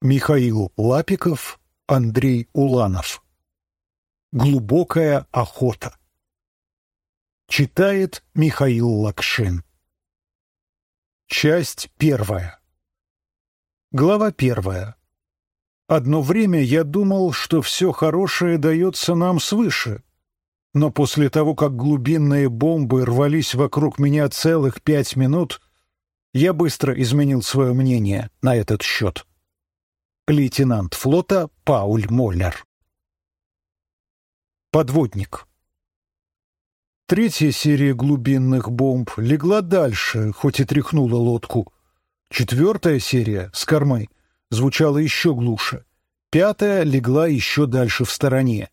Михаил Лапиков, Андрей Уланов. Глубокая охота. Читает Михаил Лакшин. Часть первая. Глава первая. Одно время я думал, что все хорошее дается нам свыше. Но после того, как глубинные бомбы рвались вокруг меня целых пять минут, я быстро изменил свое мнение на этот счет лейтенант флота Пауль Моллер. Подводник. Третья серия глубинных бомб легла дальше, хоть и тряхнула лодку. Четвертая серия с кормы звучала еще глуше. Пятая легла еще дальше в стороне.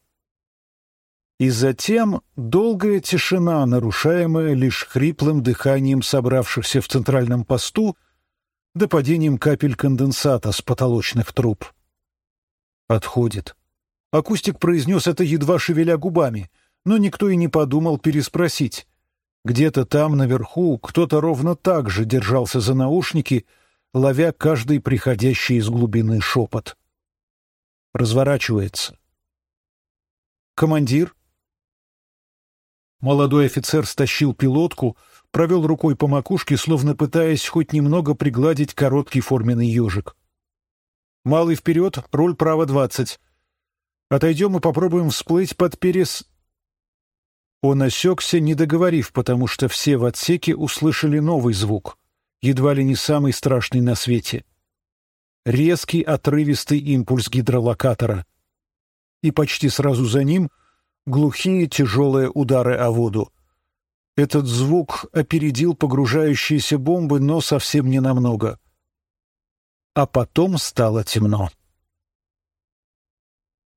И затем долгая тишина, нарушаемая лишь хриплым дыханием собравшихся в центральном посту да падением капель конденсата с потолочных труб. Отходит. Акустик произнес это, едва шевеля губами, но никто и не подумал переспросить. Где-то там, наверху, кто-то ровно так же держался за наушники, ловя каждый приходящий из глубины шепот. Разворачивается. «Командир?» Молодой офицер стащил пилотку, провел рукой по макушке, словно пытаясь хоть немного пригладить короткий форменный ежик. «Малый вперед, руль право двадцать. Отойдем и попробуем всплыть под перес...» Он осекся, не договорив, потому что все в отсеке услышали новый звук, едва ли не самый страшный на свете. Резкий отрывистый импульс гидролокатора. И почти сразу за ним глухие тяжелые удары о воду. Этот звук опередил погружающиеся бомбы, но совсем не намного. А потом стало темно.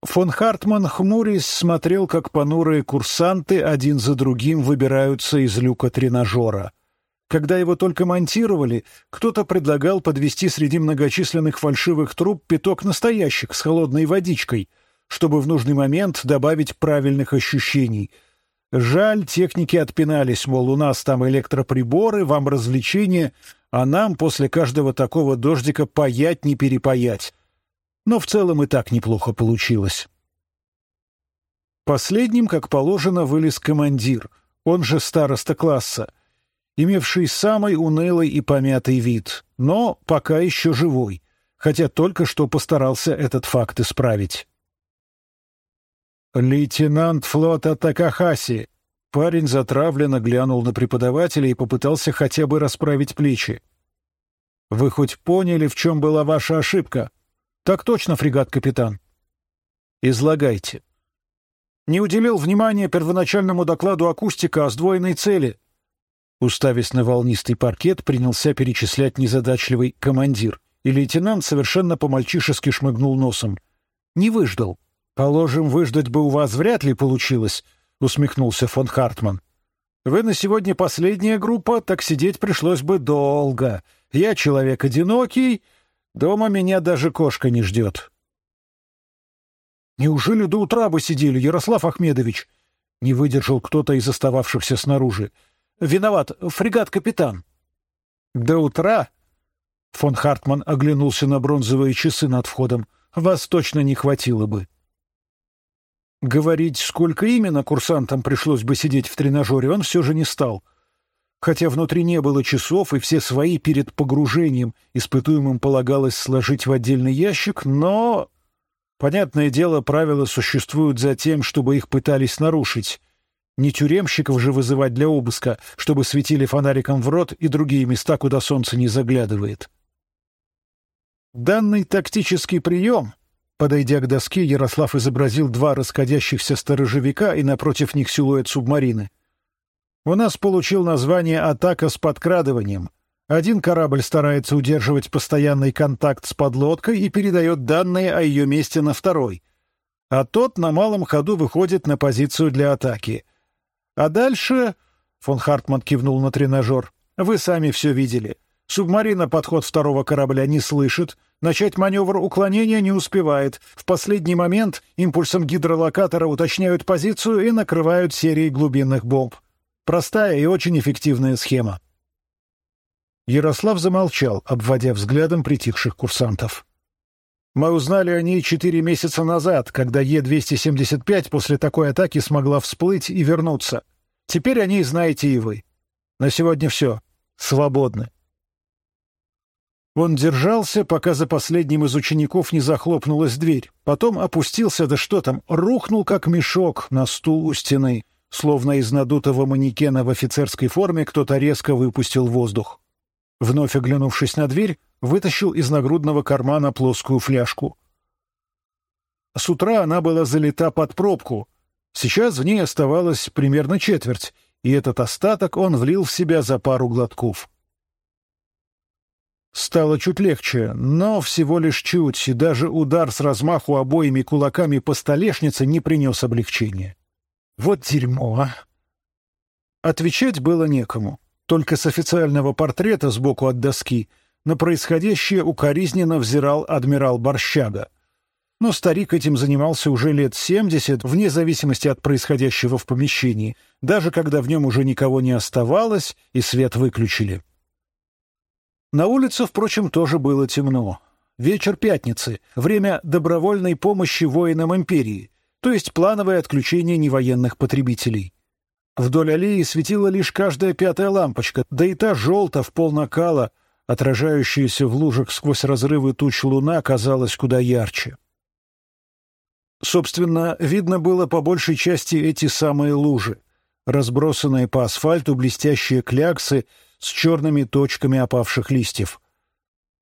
Фон Хартман, хмурясь, смотрел, как понурые курсанты один за другим выбираются из люка тренажера. Когда его только монтировали, кто-то предлагал подвести среди многочисленных фальшивых труб пяток настоящих с холодной водичкой, чтобы в нужный момент добавить правильных ощущений — Жаль, техники отпинались, мол, у нас там электроприборы, вам развлечения, а нам после каждого такого дождика паять не перепаять. Но в целом и так неплохо получилось. Последним, как положено, вылез командир, он же староста класса, имевший самый унылый и помятый вид, но пока еще живой, хотя только что постарался этот факт исправить. «Лейтенант флота Такахаси!» Парень затравленно глянул на преподавателя и попытался хотя бы расправить плечи. «Вы хоть поняли, в чем была ваша ошибка?» «Так точно, фрегат-капитан». «Излагайте». «Не уделил внимания первоначальному докладу акустика о сдвоенной цели». Уставясь на волнистый паркет, принялся перечислять незадачливый командир, и лейтенант совершенно по-мальчишески шмыгнул носом. «Не выждал». «Положим, выждать бы у вас вряд ли получилось», — усмехнулся фон Хартман. «Вы на сегодня последняя группа, так сидеть пришлось бы долго. Я человек одинокий, дома меня даже кошка не ждет». «Неужели до утра бы сидели, Ярослав Ахмедович?» — не выдержал кто-то из остававшихся снаружи. «Виноват, фрегат-капитан». «До утра?» — фон Хартман оглянулся на бронзовые часы над входом. «Вас точно не хватило бы». Говорить, сколько именно курсантам пришлось бы сидеть в тренажере, он все же не стал. Хотя внутри не было часов, и все свои перед погружением испытуемым полагалось сложить в отдельный ящик, но... Понятное дело, правила существуют за тем, чтобы их пытались нарушить. Не тюремщиков же вызывать для обыска, чтобы светили фонариком в рот и другие места, куда солнце не заглядывает. Данный тактический прием Подойдя к доске, Ярослав изобразил два расходящихся сторожевика и напротив них силуэт субмарины. У нас получил название «Атака с подкрадыванием». Один корабль старается удерживать постоянный контакт с подлодкой и передает данные о ее месте на второй, а тот на малом ходу выходит на позицию для атаки. А дальше... Фон Хартман кивнул на тренажер. «Вы сами все видели. Субмарина подход второго корабля не слышит, начать маневр уклонения не успевает. В последний момент импульсом гидролокатора уточняют позицию и накрывают серией глубинных бомб. Простая и очень эффективная схема. Ярослав замолчал, обводя взглядом притихших курсантов. Мы узнали о ней четыре месяца назад, когда Е-275 после такой атаки смогла всплыть и вернуться. Теперь о ней знаете и вы. На сегодня все. Свободны. Он держался, пока за последним из учеников не захлопнулась дверь. Потом опустился, да что там, рухнул как мешок на стул у стены. Словно из надутого манекена в офицерской форме кто-то резко выпустил воздух. Вновь оглянувшись на дверь, вытащил из нагрудного кармана плоскую фляжку. С утра она была залита под пробку. Сейчас в ней оставалось примерно четверть, и этот остаток он влил в себя за пару глотков. Стало чуть легче, но всего лишь чуть, и даже удар с размаху обоими кулаками по столешнице не принес облегчения. Вот дерьмо, а! Отвечать было некому. Только с официального портрета сбоку от доски на происходящее укоризненно взирал адмирал Борщага. Но старик этим занимался уже лет семьдесят, вне зависимости от происходящего в помещении, даже когда в нем уже никого не оставалось и свет выключили. На улице, впрочем, тоже было темно. Вечер пятницы, время добровольной помощи воинам империи, то есть плановое отключение невоенных потребителей. Вдоль аллеи светила лишь каждая пятая лампочка, да и та желта в пол накала, отражающаяся в лужах сквозь разрывы туч луна, казалась куда ярче. Собственно, видно было по большей части эти самые лужи, разбросанные по асфальту блестящие кляксы — с черными точками опавших листьев.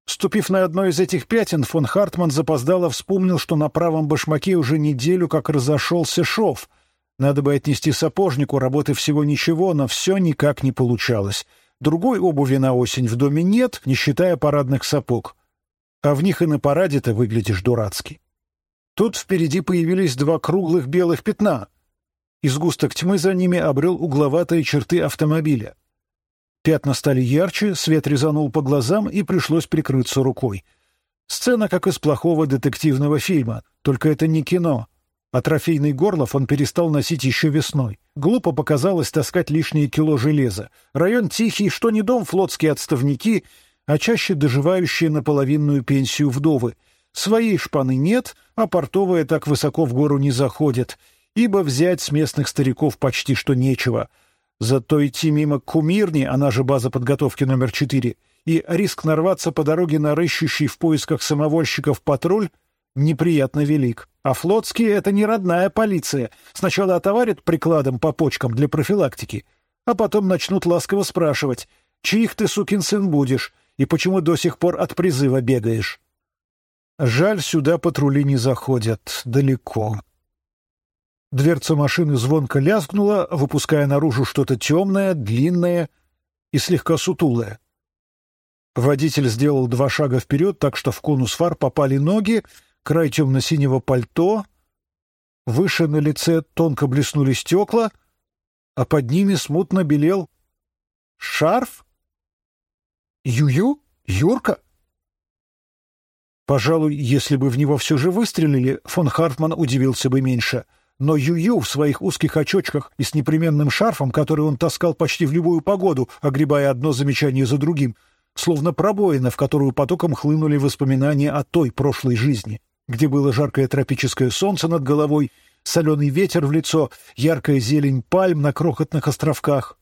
Ступив на одно из этих пятен, фон Хартман запоздало вспомнил, что на правом башмаке уже неделю как разошелся шов. Надо бы отнести сапожнику, работы всего ничего, но все никак не получалось. Другой обуви на осень в доме нет, не считая парадных сапог. А в них и на параде-то выглядишь дурацки. Тут впереди появились два круглых белых пятна. Изгусток тьмы за ними обрел угловатые черты автомобиля. Пятна стали ярче, свет резанул по глазам, и пришлось прикрыться рукой. Сцена как из плохого детективного фильма, только это не кино. А трофейный горлов он перестал носить еще весной. Глупо показалось таскать лишние кило железа. Район тихий, что не дом флотские отставники, а чаще доживающие на половинную пенсию вдовы. Своей шпаны нет, а портовые так высоко в гору не заходят, ибо взять с местных стариков почти что нечего — Зато идти мимо кумирни, она же база подготовки номер четыре, и риск нарваться по дороге на рыщущий в поисках самовольщиков патруль неприятно велик. А флотские — это не родная полиция. Сначала отоварят прикладом по почкам для профилактики, а потом начнут ласково спрашивать, чьих ты, сукин сын, будешь, и почему до сих пор от призыва бегаешь. Жаль, сюда патрули не заходят. Далеко. Дверца машины звонко лязгнула, выпуская наружу что-то темное, длинное и слегка сутулое. Водитель сделал два шага вперед, так что в конус фар попали ноги, край темно-синего пальто. Выше на лице тонко блеснули стекла, а под ними смутно белел шарф. Ю-ю? Юрка? Пожалуй, если бы в него все же выстрелили, фон Хартман удивился бы меньше — но Ю-Ю в своих узких очочках и с непременным шарфом, который он таскал почти в любую погоду, огребая одно замечание за другим, словно пробоина, в которую потоком хлынули воспоминания о той прошлой жизни, где было жаркое тропическое солнце над головой, соленый ветер в лицо, яркая зелень пальм на крохотных островках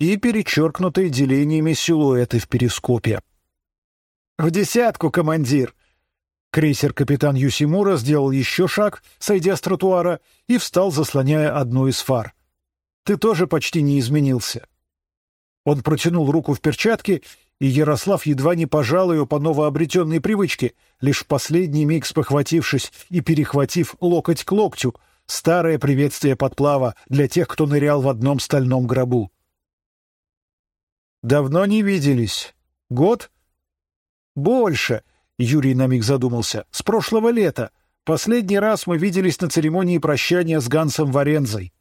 и перечеркнутые делениями силуэты в перископе. «В десятку, командир!» Крейсер-капитан Юсимура сделал еще шаг, сойдя с тротуара, и встал, заслоняя одну из фар. «Ты тоже почти не изменился». Он протянул руку в перчатке, и Ярослав едва не пожал ее по новообретенной привычке, лишь в последний миг спохватившись и перехватив локоть к локтю, старое приветствие подплава для тех, кто нырял в одном стальном гробу. «Давно не виделись. Год?» «Больше», Юрий на миг задумался. «С прошлого лета. Последний раз мы виделись на церемонии прощания с Гансом Варензой».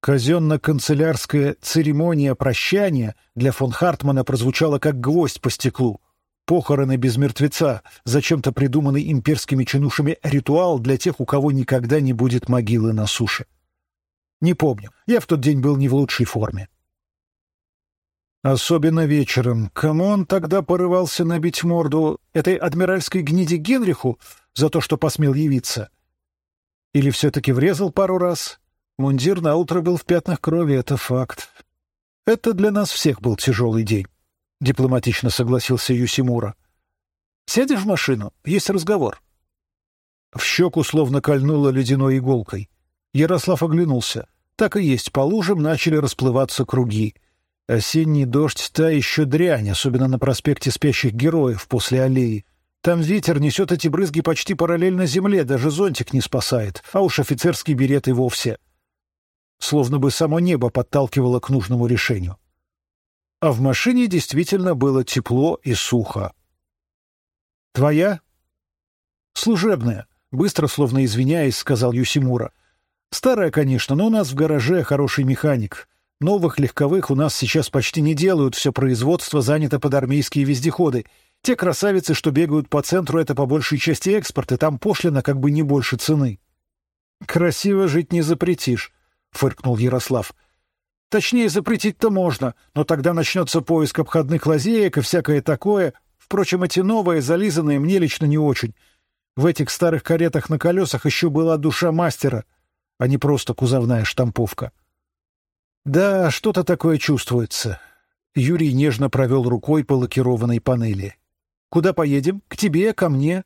Казенно-канцелярская церемония прощания для фон Хартмана прозвучала как гвоздь по стеклу. Похороны без мертвеца, зачем-то придуманный имперскими чинушами ритуал для тех, у кого никогда не будет могилы на суше. Не помню. Я в тот день был не в лучшей форме. Особенно вечером. Кому он тогда порывался набить морду? Этой адмиральской гниде Генриху за то, что посмел явиться? Или все-таки врезал пару раз? Мундир на утро был в пятнах крови, это факт. Это для нас всех был тяжелый день, — дипломатично согласился Юсимура. Сядешь в машину? Есть разговор. В щеку словно кольнуло ледяной иголкой. Ярослав оглянулся. Так и есть, по лужам начали расплываться круги. Осенний дождь — та еще дрянь, особенно на проспекте Спящих Героев после аллеи. Там ветер несет эти брызги почти параллельно земле, даже зонтик не спасает, а уж офицерский берет и вовсе. Словно бы само небо подталкивало к нужному решению. А в машине действительно было тепло и сухо. «Твоя?» «Служебная», — быстро, словно извиняясь, сказал Юсимура. «Старая, конечно, но у нас в гараже хороший механик. Новых легковых у нас сейчас почти не делают, все производство занято под армейские вездеходы. Те красавицы, что бегают по центру, это по большей части экспорт, и там пошлина как бы не больше цены». «Красиво жить не запретишь», — фыркнул Ярослав. «Точнее, запретить-то можно, но тогда начнется поиск обходных лазеек и всякое такое, Впрочем, эти новые, зализанные, мне лично не очень. В этих старых каретах на колесах еще была душа мастера, а не просто кузовная штамповка. Да, что-то такое чувствуется. Юрий нежно провел рукой по лакированной панели. «Куда поедем? К тебе, ко мне?»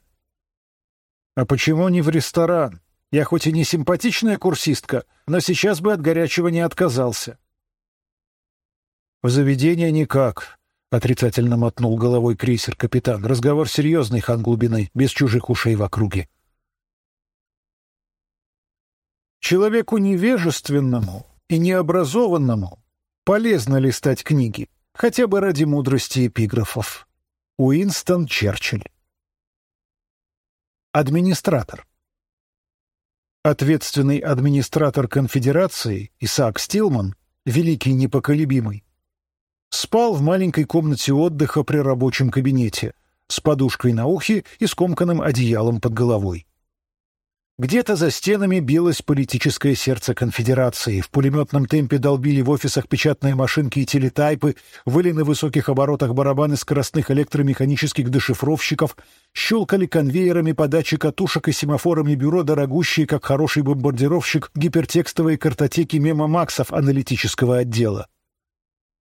«А почему не в ресторан? Я хоть и не симпатичная курсистка, но сейчас бы от горячего не отказался». «В заведение никак. — отрицательно мотнул головой крейсер-капитан. «Разговор серьезный, хан глубины, без чужих ушей в округе». Человеку невежественному и необразованному полезно листать книги, хотя бы ради мудрости эпиграфов. Уинстон Черчилль. Администратор. Ответственный администратор конфедерации Исаак Стилман, великий непоколебимый, Спал в маленькой комнате отдыха при рабочем кабинете, с подушкой на ухе и скомканным одеялом под головой. Где-то за стенами билось политическое сердце конфедерации. В пулеметном темпе долбили в офисах печатные машинки и телетайпы, выли на высоких оборотах барабаны скоростных электромеханических дешифровщиков, щелкали конвейерами подачи катушек и семафорами бюро дорогущие, как хороший бомбардировщик, гипертекстовые картотеки мемомаксов аналитического отдела.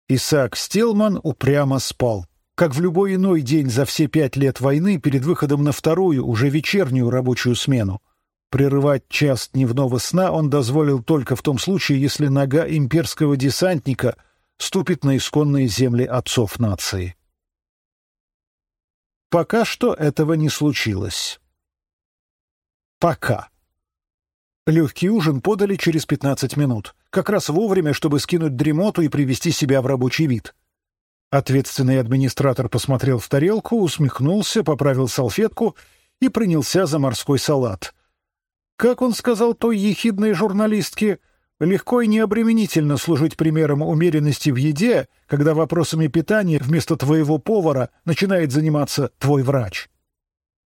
Исаак Стилман упрямо спал. Как в любой иной день за все пять лет войны перед выходом на вторую, уже вечернюю рабочую смену. Прерывать час дневного сна он дозволил только в том случае, если нога имперского десантника ступит на исконные земли отцов нации. Пока что этого не случилось. Пока. Легкий ужин подали через пятнадцать минут как раз вовремя, чтобы скинуть дремоту и привести себя в рабочий вид. Ответственный администратор посмотрел в тарелку, усмехнулся, поправил салфетку и принялся за морской салат. Как он сказал той ехидной журналистке, легко и необременительно служить примером умеренности в еде, когда вопросами питания вместо твоего повара начинает заниматься твой врач.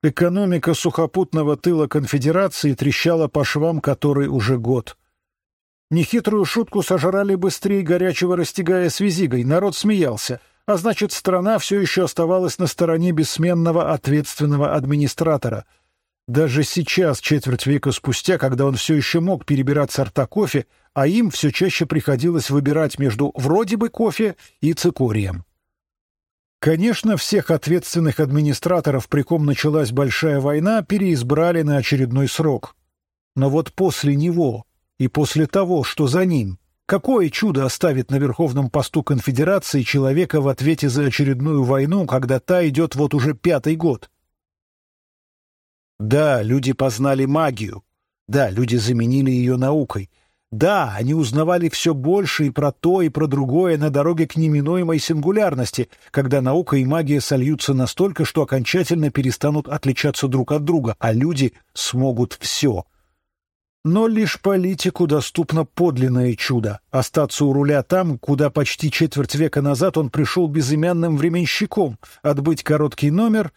Экономика сухопутного тыла конфедерации трещала по швам, который уже год — Нехитрую шутку сожрали быстрее горячего растягая с визигой. Народ смеялся. А значит, страна все еще оставалась на стороне бессменного ответственного администратора. Даже сейчас, четверть века спустя, когда он все еще мог перебирать сорта кофе, а им все чаще приходилось выбирать между вроде бы кофе и цикорием. Конечно, всех ответственных администраторов, при ком началась большая война, переизбрали на очередной срок. Но вот после него и после того, что за ним, какое чудо оставит на верховном посту конфедерации человека в ответе за очередную войну, когда та идет вот уже пятый год? Да, люди познали магию. Да, люди заменили ее наукой. Да, они узнавали все больше и про то, и про другое на дороге к неминуемой сингулярности, когда наука и магия сольются настолько, что окончательно перестанут отличаться друг от друга, а люди смогут все — но лишь политику доступно подлинное чудо — остаться у руля там, куда почти четверть века назад он пришел безымянным временщиком, отбыть короткий номер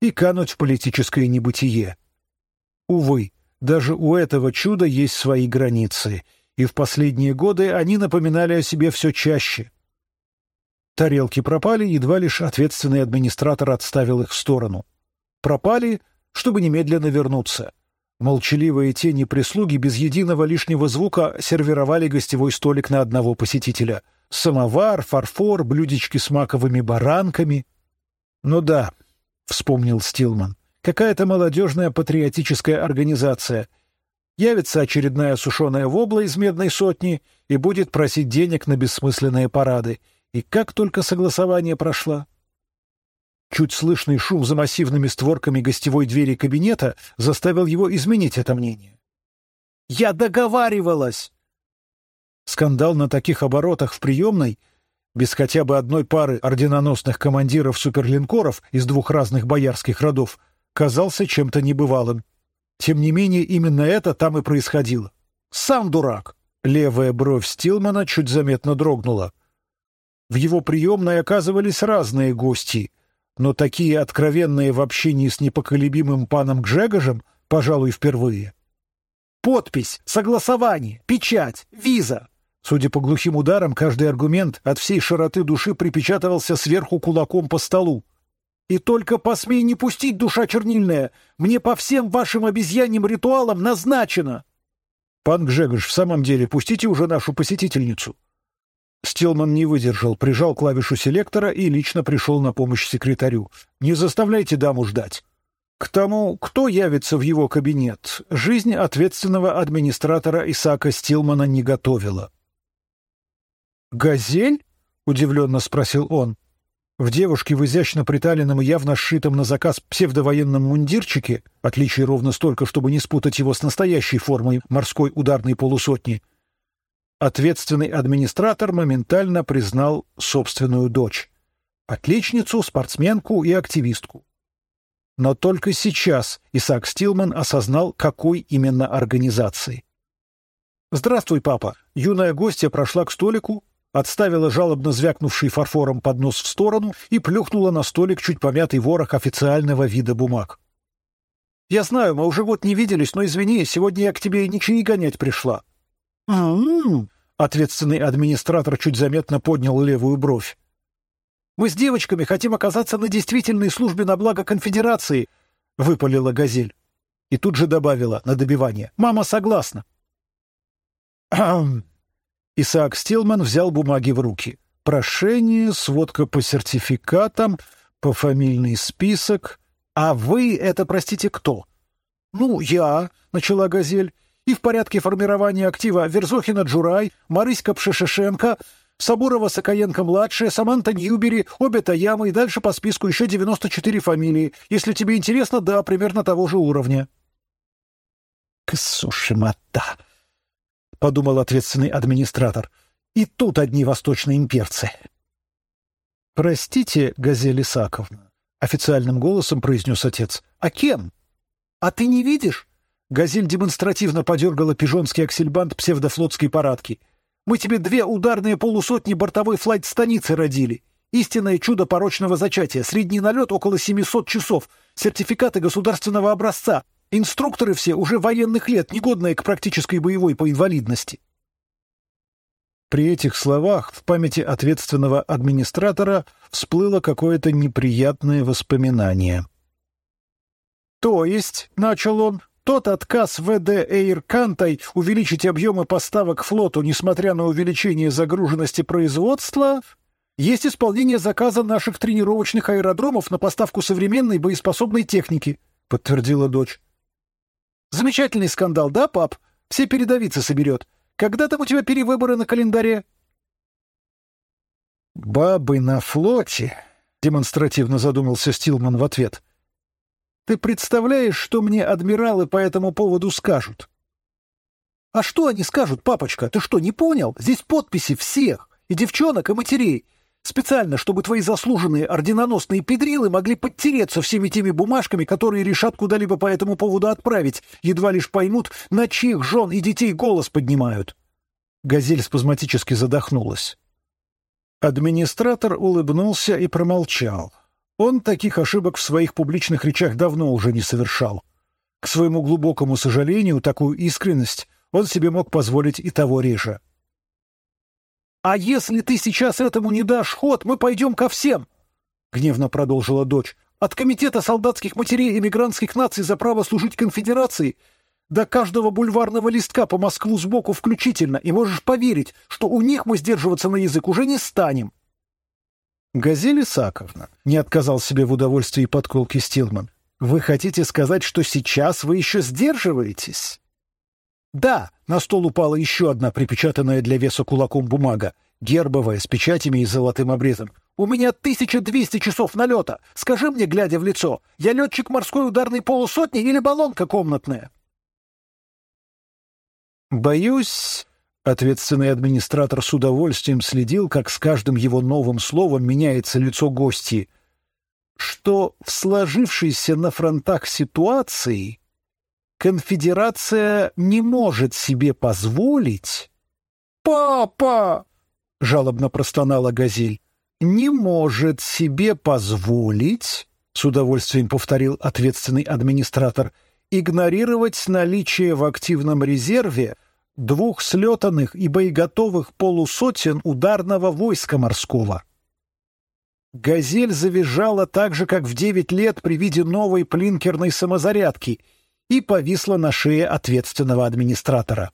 и кануть в политическое небытие. Увы, даже у этого чуда есть свои границы, и в последние годы они напоминали о себе все чаще. Тарелки пропали, едва лишь ответственный администратор отставил их в сторону. Пропали, чтобы немедленно вернуться. Молчаливые тени прислуги без единого лишнего звука сервировали гостевой столик на одного посетителя. Самовар, фарфор, блюдечки с маковыми баранками. «Ну да», — вспомнил Стилман, — «какая-то молодежная патриотическая организация. Явится очередная сушеная вобла из медной сотни и будет просить денег на бессмысленные парады. И как только согласование прошло. Чуть слышный шум за массивными створками гостевой двери кабинета заставил его изменить это мнение. «Я договаривалась!» Скандал на таких оборотах в приемной, без хотя бы одной пары орденоносных командиров суперлинкоров из двух разных боярских родов, казался чем-то небывалым. Тем не менее, именно это там и происходило. «Сам дурак!» Левая бровь Стилмана чуть заметно дрогнула. В его приемной оказывались разные гости — но такие откровенные в общении с непоколебимым паном Гжегожем, пожалуй, впервые. Подпись, согласование, печать, виза. Судя по глухим ударам, каждый аргумент от всей широты души припечатывался сверху кулаком по столу. И только посмей не пустить, душа чернильная, мне по всем вашим обезьяньим ритуалам назначено. Пан Гжегош, в самом деле, пустите уже нашу посетительницу. Стилман не выдержал, прижал клавишу селектора и лично пришел на помощь секретарю. «Не заставляйте даму ждать». К тому, кто явится в его кабинет, жизнь ответственного администратора Исаака Стилмана не готовила. «Газель?» — удивленно спросил он. В девушке в изящно приталенном и явно сшитом на заказ псевдовоенном мундирчике, отличий ровно столько, чтобы не спутать его с настоящей формой морской ударной полусотни, Ответственный администратор моментально признал собственную дочь. Отличницу, спортсменку и активистку. Но только сейчас Исаак Стилман осознал, какой именно организации. «Здравствуй, папа!» Юная гостья прошла к столику, отставила жалобно звякнувший фарфором поднос в сторону и плюхнула на столик чуть помятый ворох официального вида бумаг. «Я знаю, мы уже год не виделись, но извини, сегодня я к тебе ничего гонять пришла. «М-м-м!» Ответственный администратор чуть заметно поднял левую бровь. «Мы с девочками хотим оказаться на действительной службе на благо конфедерации», — выпалила Газель. И тут же добавила на добивание. «Мама согласна». Исаак Стилман взял бумаги в руки. Прошение, сводка по сертификатам, пофамильный список. «А вы это, простите, кто?» «Ну, я», — начала Газель, и в порядке формирования актива Верзохина Джурай, Марыська Пшешешенко, Сабурова Сокоенко-младшая, Саманта Ньюбери, обе Таямы и дальше по списку еще 94 фамилии. Если тебе интересно, да, примерно того же уровня. «Ксушимата», — подумал ответственный администратор. «И тут одни восточные имперцы». «Простите, Газель Исаковна», — официальным голосом произнес отец. «А кем? А ты не видишь? Газель демонстративно подергала пижонский аксельбант псевдофлотской парадки. «Мы тебе две ударные полусотни бортовой флайт-станицы родили. Истинное чудо порочного зачатия. Средний налет около 700 часов. Сертификаты государственного образца. Инструкторы все уже военных лет, негодные к практической боевой по инвалидности». При этих словах в памяти ответственного администратора всплыло какое-то неприятное воспоминание. «То есть», — начал он, тот отказ ВД Эйркантой увеличить объемы поставок флоту, несмотря на увеличение загруженности производства, есть исполнение заказа наших тренировочных аэродромов на поставку современной боеспособной техники, подтвердила дочь. Замечательный скандал, да, пап? Все передовицы соберет. Когда там у тебя перевыборы на календаре? Бабы на флоте, демонстративно задумался Стилман в ответ. Ты представляешь, что мне адмиралы по этому поводу скажут? А что они скажут, папочка? Ты что, не понял? Здесь подписи всех, и девчонок, и матерей. Специально, чтобы твои заслуженные орденоносные педрилы могли подтереться всеми теми бумажками, которые решат куда-либо по этому поводу отправить, едва лишь поймут, на чьих жен и детей голос поднимают. Газель спазматически задохнулась. Администратор улыбнулся и промолчал. Он таких ошибок в своих публичных речах давно уже не совершал. К своему глубокому сожалению, такую искренность он себе мог позволить и того реже. «А если ты сейчас этому не дашь ход, мы пойдем ко всем!» — гневно продолжила дочь. «От Комитета солдатских матерей эмигрантских наций за право служить конфедерации до каждого бульварного листка по Москву сбоку включительно, и можешь поверить, что у них мы сдерживаться на язык уже не станем». «Газель Исаковна», — не отказал себе в удовольствии подколки Стилман, «вы хотите сказать, что сейчас вы еще сдерживаетесь?» «Да», — на стол упала еще одна припечатанная для веса кулаком бумага, гербовая, с печатями и золотым обрезом. «У меня 1200 часов налета. Скажи мне, глядя в лицо, я летчик морской ударной полусотни или баллонка комнатная?» «Боюсь...» Ответственный администратор с удовольствием следил, как с каждым его новым словом меняется лицо гостей, что в сложившейся на фронтах ситуации конфедерация не может себе позволить... «Папа!» — жалобно простонала Газель. «Не может себе позволить...» — с удовольствием повторил ответственный администратор — игнорировать наличие в активном резерве двух слетанных и боеготовых полусотен ударного войска морского. «Газель» завизжала так же, как в девять лет при виде новой плинкерной самозарядки и повисла на шее ответственного администратора.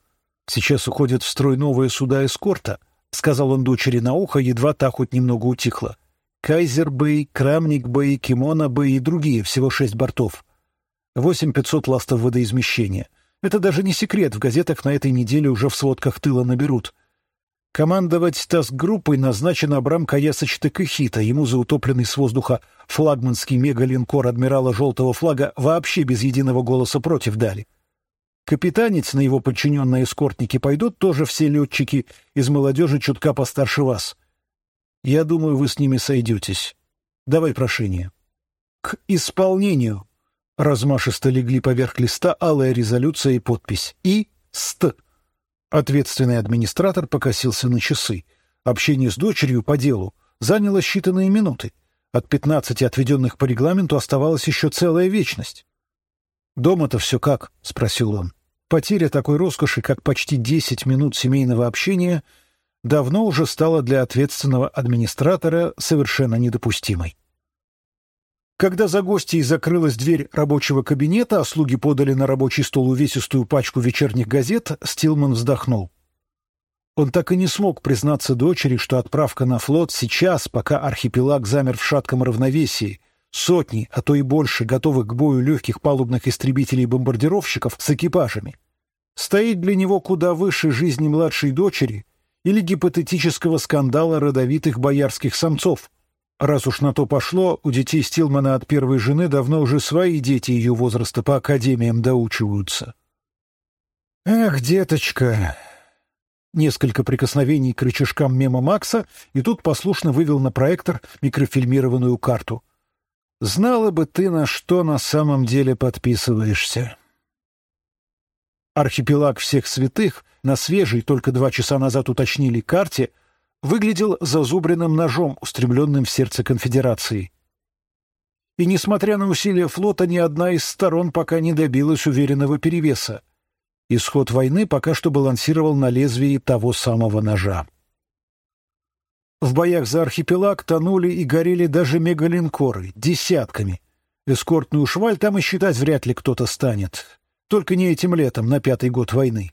«Сейчас уходят в строй новые суда эскорта», — сказал он дочери на ухо, едва та хоть немного утихла. «Кайзер-бэй, Крамник-бэй, Кимона-бэй и другие, всего шесть бортов. Восемь пятьсот ластов водоизмещения. Это даже не секрет, в газетах на этой неделе уже в сводках тыла наберут. Командовать таск-группой назначен Абрам Каясыч Текахита, ему за утопленный с воздуха флагманский мегалинкор адмирала Желтого флага вообще без единого голоса против дали. Капитанец на его подчиненные эскортники пойдут тоже все летчики из молодежи чутка постарше вас. Я думаю, вы с ними сойдетесь. Давай прошение. К исполнению. Размашисто легли поверх листа алая резолюция и подпись. И ст. Ответственный администратор покосился на часы. Общение с дочерью по делу заняло считанные минуты. От пятнадцати отведенных по регламенту оставалась еще целая вечность. «Дома-то все как?» — спросил он. Потеря такой роскоши, как почти десять минут семейного общения, давно уже стала для ответственного администратора совершенно недопустимой. Когда за гостьей закрылась дверь рабочего кабинета, а слуги подали на рабочий стол увесистую пачку вечерних газет, Стилман вздохнул. Он так и не смог признаться дочери, что отправка на флот сейчас, пока архипелаг замер в шатком равновесии, сотни, а то и больше готовых к бою легких палубных истребителей-бомбардировщиков с экипажами, стоит для него куда выше жизни младшей дочери или гипотетического скандала родовитых боярских самцов — Раз уж на то пошло, у детей Стилмана от первой жены давно уже свои дети ее возраста по академиям доучиваются. «Эх, деточка!» Несколько прикосновений к рычажкам мема Макса, и тут послушно вывел на проектор микрофильмированную карту. «Знала бы ты, на что на самом деле подписываешься». Архипелаг всех святых на свежей, только два часа назад уточнили, карте — выглядел зазубренным ножом, устремленным в сердце конфедерации. И, несмотря на усилия флота, ни одна из сторон пока не добилась уверенного перевеса. Исход войны пока что балансировал на лезвии того самого ножа. В боях за архипелаг тонули и горели даже мегалинкоры, десятками. Эскортную шваль там и считать вряд ли кто-то станет. Только не этим летом, на пятый год войны.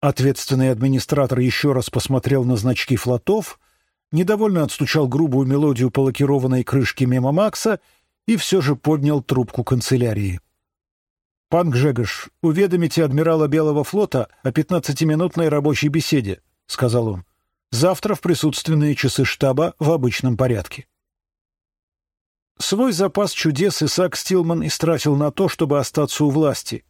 Ответственный администратор еще раз посмотрел на значки флотов, недовольно отстучал грубую мелодию по лакированной крышке мимо Макса и все же поднял трубку канцелярии. «Пан Гжегош, уведомите адмирала Белого флота о пятнадцатиминутной рабочей беседе», — сказал он. «Завтра в присутственные часы штаба в обычном порядке». Свой запас чудес Исаак Стилман истратил на то, чтобы остаться у власти.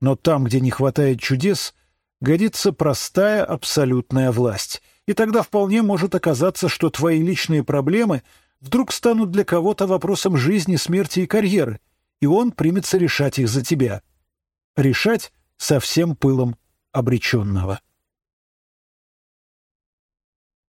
Но там, где не хватает чудес — годится простая абсолютная власть. И тогда вполне может оказаться, что твои личные проблемы вдруг станут для кого-то вопросом жизни, смерти и карьеры, и он примется решать их за тебя. Решать со всем пылом обреченного.